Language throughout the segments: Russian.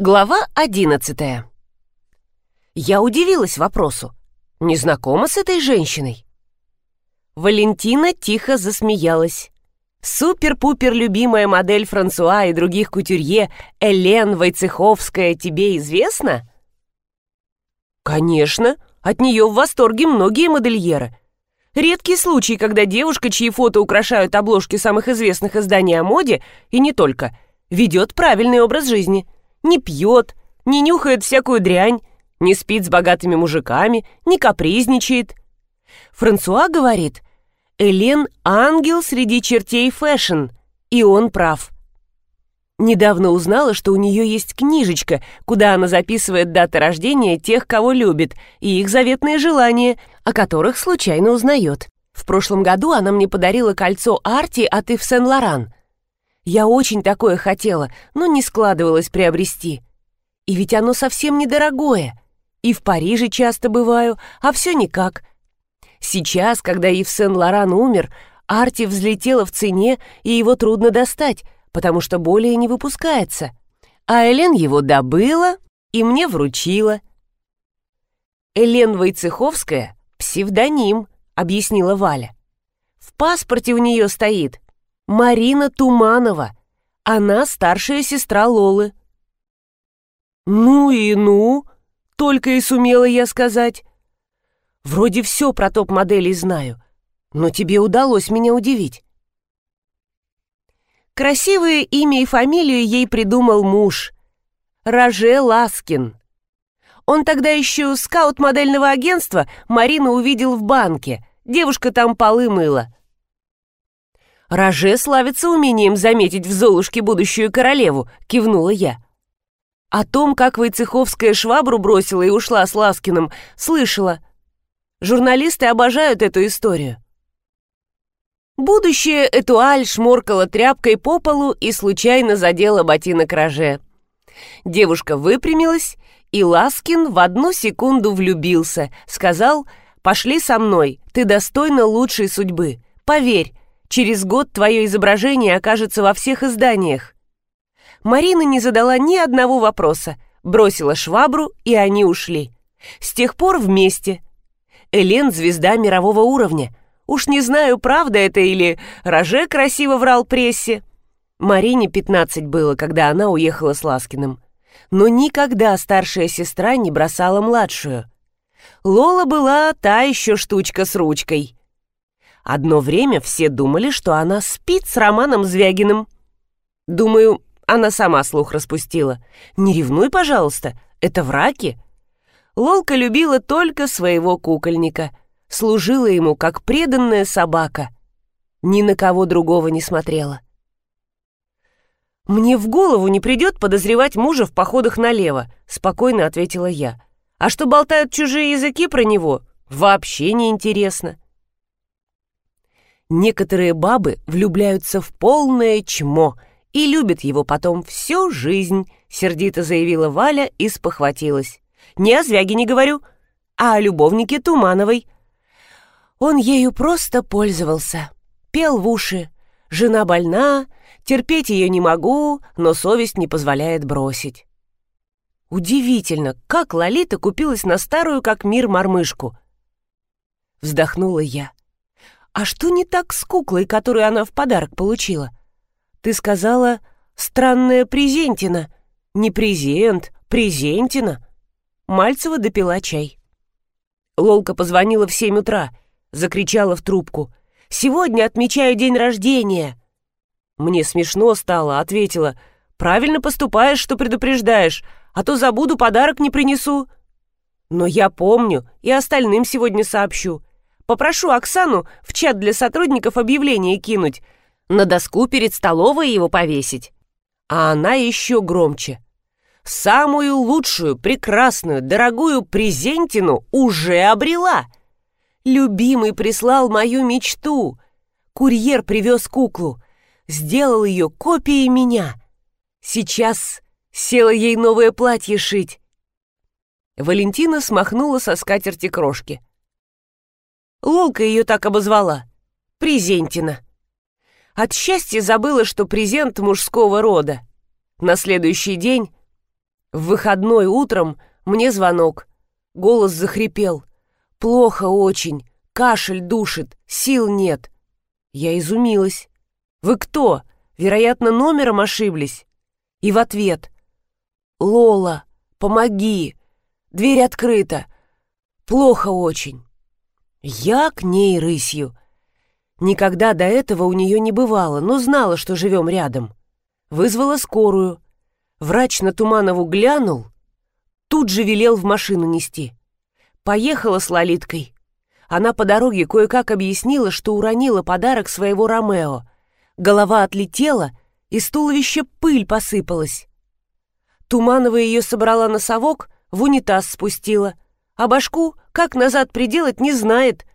Глава одиннадцатая. Я удивилась вопросу. Не знакома с этой женщиной? Валентина тихо засмеялась. Супер-пупер любимая модель Франсуа и других кутюрье Элен Войцеховская тебе известна? Конечно, от нее в восторге многие модельеры. Редкий случай, когда девушка, чьи фото украшают обложки самых известных изданий о моде, и не только, ведет правильный образ жизни – не пьет, не нюхает всякую дрянь, не спит с богатыми мужиками, не капризничает. Франсуа говорит, Элен – ангел среди чертей fashion, и он прав. Недавно узнала, что у нее есть книжечка, куда она записывает даты рождения тех, кого любит, и их заветные желания, о которых случайно узнает. В прошлом году она мне подарила кольцо Арти от Ив Сен-Лоран – я очень такое хотела, но не складывалось приобрести. И ведь оно совсем недорогое. И в Париже часто бываю, а все никак. Сейчас, когда Ив Сен-Лоран умер, Арти взлетела в цене, и его трудно достать, потому что более не выпускается. А Элен его добыла и мне вручила. Элен Войцеховская — псевдоним, объяснила Валя. В паспорте у нее стоит Марина Туманова. Она старшая сестра Лолы. «Ну и ну!» — только и сумела я сказать. «Вроде все про топ-моделей знаю, но тебе удалось меня удивить». Красивое имя и фамилию ей придумал муж. Роже Ласкин. Он тогда еще скаут модельного агентства Марину увидел в банке. Девушка там полы мыла. «Роже славится умением заметить в Золушке будущую королеву», — кивнула я. О том, как Войцеховская швабру бросила и ушла с Ласкиным, слышала. Журналисты обожают эту историю. Будущее Этуаль шморкала тряпкой по полу и случайно задела ботинок Роже. Девушка выпрямилась, и Ласкин в одну секунду влюбился, сказал «Пошли со мной, ты достойна лучшей судьбы. Поверь, Через год твое изображение окажется во всех изданиях. Марина не задала ни одного вопроса, бросила швабру, и они ушли. С тех пор вместе. Элен — звезда мирового уровня. Уж не знаю, правда это или Роже красиво врал прессе. Марине 15 было, когда она уехала с Ласкиным. Но никогда старшая сестра не бросала младшую. Лола была та еще штучка с ручкой. Одно время все думали, что она спит с Романом Звягиным. Думаю, она сама слух распустила. Не ревнуй, пожалуйста, это враки. Лолка любила только своего кукольника, служила ему как преданная собака. Ни на кого другого не смотрела. «Мне в голову не придет подозревать мужа в походах налево», — спокойно ответила я. «А что болтают чужие языки про него, вообще не интересно. Некоторые бабы влюбляются в полное чмо и любят его потом всю жизнь, сердито заявила Валя и спохватилась. Не о Звяге не говорю, а о любовнике Тумановой. Он ею просто пользовался, пел в уши. Жена больна, терпеть ее не могу, но совесть не позволяет бросить. Удивительно, как Лолита купилась на старую как мир мормышку. Вздохнула я. «А что не так с куклой, которую она в подарок получила? Ты сказала «странная презентина». Не презент, презентина». Мальцева допила чай. Лолка позвонила в семь утра, закричала в трубку. «Сегодня отмечаю день рождения!» Мне смешно стало, ответила. «Правильно поступаешь, что предупреждаешь, а то забуду, подарок не принесу». Но я помню и остальным сегодня сообщу. Попрошу Оксану в чат для сотрудников объявление кинуть, на доску перед столовой его повесить. А она еще громче. Самую лучшую, прекрасную, дорогую презентину уже обрела. Любимый прислал мою мечту. Курьер привез куклу. Сделал ее копией меня. Сейчас села ей новое платье шить. Валентина смахнула со скатерти крошки. Лолка ее так обозвала. Презентина. От счастья забыла, что презент мужского рода. На следующий день В выходной утром мне звонок. Голос захрипел. Плохо очень, кашель душит, сил нет. Я изумилась. «Вы кто? Вероятно, номером ошиблись?» И в ответ. «Лола, помоги! Дверь открыта. Плохо очень». Я к ней рысью. Никогда до этого у нее не бывало, но знала, что живем рядом. Вызвала скорую. Врач на Туманову глянул, тут же велел в машину нести. Поехала с Лолиткой. Она по дороге кое-как объяснила, что уронила подарок своего Ромео. Голова отлетела, из туловища пыль посыпалась. Туманова ее собрала на совок, в унитаз спустила, а башку как назад приделать не знает.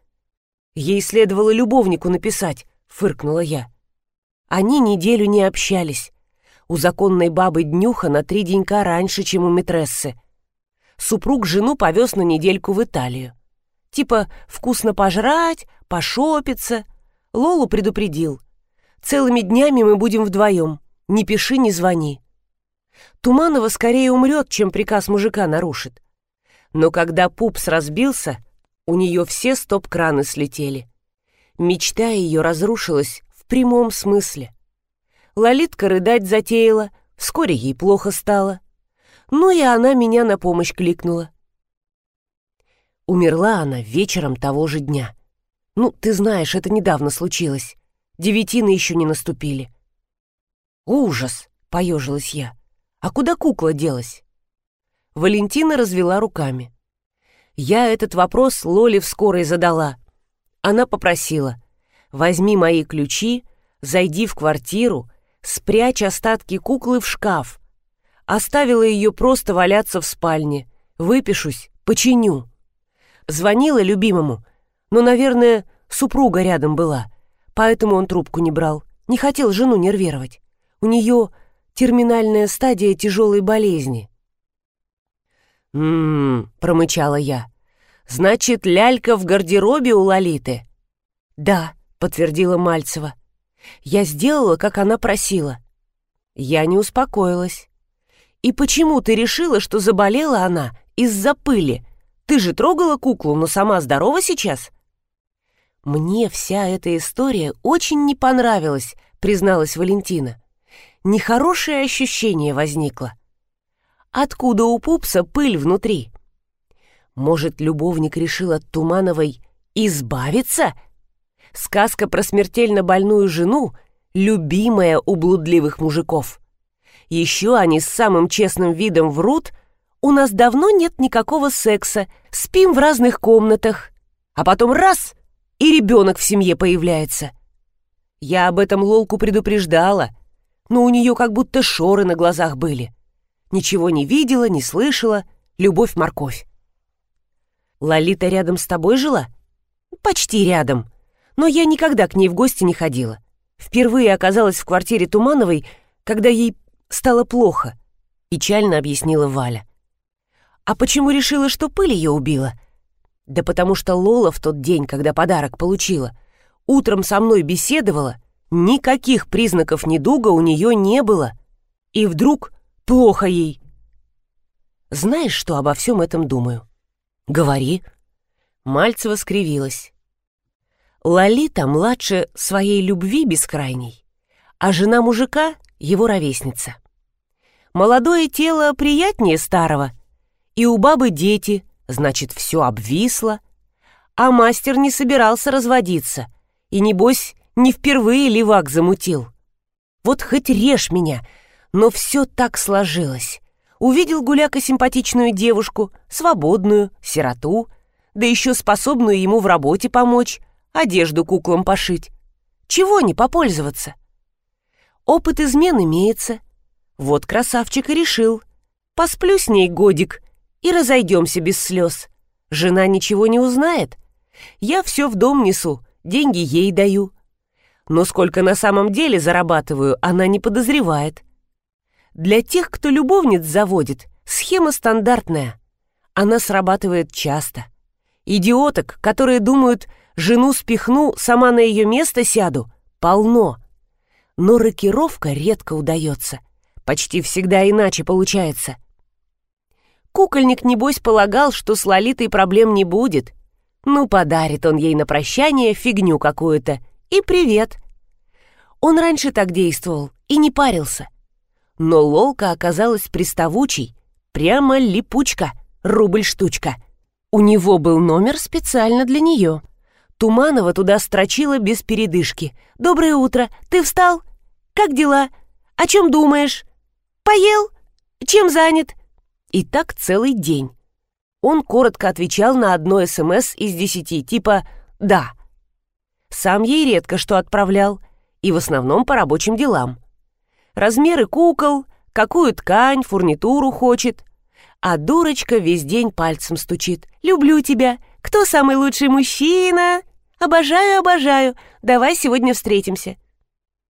Ей следовало любовнику написать, фыркнула я. Они неделю не общались. У законной бабы днюха на три денька раньше, чем у Митрессы. Супруг жену повез на недельку в Италию. Типа вкусно пожрать, пошопиться. Лолу предупредил. Целыми днями мы будем вдвоем. Не пиши, не звони. Туманова скорее умрет, чем приказ мужика нарушит. Но когда пупс разбился, у нее все стоп-краны слетели. Мечта ее разрушилась в прямом смысле. Лолитка рыдать затеяла, вскоре ей плохо стало. Ну и она меня на помощь кликнула. Умерла она вечером того же дня. Ну, ты знаешь, это недавно случилось. Девятины еще не наступили. «Ужас!» — поежилась я. «А куда кукла делась?» Валентина развела руками. Я этот вопрос Лоле в скорой задала. Она попросила. «Возьми мои ключи, зайди в квартиру, спрячь остатки куклы в шкаф. Оставила ее просто валяться в спальне. Выпишусь, починю». Звонила любимому, но, наверное, супруга рядом была, поэтому он трубку не брал. Не хотел жену нервировать. У нее терминальная стадия тяжелой болезни. «М-м-м», промычала я. «Значит, лялька в гардеробе у Лолиты?» «Да», — подтвердила Мальцева. «Я сделала, как она просила». Я не успокоилась. «И почему ты решила, что заболела она из-за пыли? Ты же трогала куклу, но сама здорова сейчас?» «Мне вся эта история очень не понравилась», — призналась Валентина. «Нехорошее ощущение возникло. Откуда у пупса пыль внутри? Может, любовник решил от Тумановой избавиться? Сказка про смертельно больную жену — любимая у блудливых мужиков. Еще они с самым честным видом врут, у нас давно нет никакого секса, спим в разных комнатах. А потом раз — и ребенок в семье появляется. Я об этом Лолку предупреждала, но у нее как будто шоры на глазах были. Ничего не видела, не слышала. Любовь-морковь. Лолита рядом с тобой жила? Почти рядом. Но я никогда к ней в гости не ходила. Впервые оказалась в квартире Тумановой, когда ей стало плохо. Печально объяснила Валя. А почему решила, что пыль ее убила? Да потому что Лола в тот день, когда подарок получила, утром со мной беседовала, никаких признаков недуга у нее не было. И вдруг Плохо ей. Знаешь, что обо всем этом думаю? Говори. Мальцева скривилась. Лолита младше своей любви бескрайней, а жена мужика — его ровесница. Молодое тело приятнее старого, и у бабы дети, значит, все обвисло, а мастер не собирался разводиться, и, небось, не впервые левак замутил. Вот хоть режь меня — но все так сложилось. Увидел Гуляка симпатичную девушку, свободную, сироту, да еще способную ему в работе помочь, одежду куклам пошить. Чего не попользоваться? Опыт измен имеется. Вот красавчик и решил. Посплю с ней годик и разойдемся без слез. Жена ничего не узнает. Я все в дом несу, деньги ей даю. Но сколько на самом деле зарабатываю, она не подозревает. Для тех, кто любовниц заводит, схема стандартная. Она срабатывает часто. Идиоток, которые думают, жену спихну, сама на ее место сяду, полно. Но рокировка редко удается. Почти всегда иначе получается. Кукольник, небось, полагал, что с Лолитой проблем не будет. Ну, подарит он ей на прощание фигню какую-то. И привет. Он раньше так действовал и не парился. Но Лолка оказалась приставучей, прямо липучка, рубль-штучка. У него был номер специально для нее. Туманова туда строчила без передышки. «Доброе утро. Ты встал? Как дела? О чем думаешь? Поел? Чем занят?» И так целый день. Он коротко отвечал на одно СМС из десяти, типа «да». Сам ей редко что отправлял, и в основном по рабочим делам. Размеры кукол, какую ткань, фурнитуру хочет. А дурочка весь день пальцем стучит. «Люблю тебя! Кто самый лучший мужчина? Обожаю, обожаю! Давай сегодня встретимся!»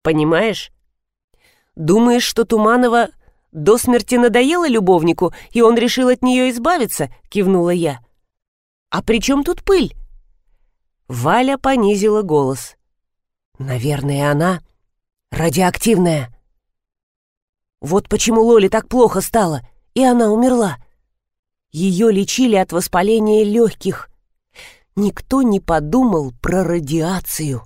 Понимаешь? Думаешь, что Туманова до смерти надоела любовнику, и он решил от нее избавиться?» — кивнула я. «А при чем тут пыль?» Валя понизила голос. «Наверное, она радиоактивная. Вот почему Лоле так плохо стало, и она умерла. Ее лечили от воспаления легких. Никто не подумал про радиацию».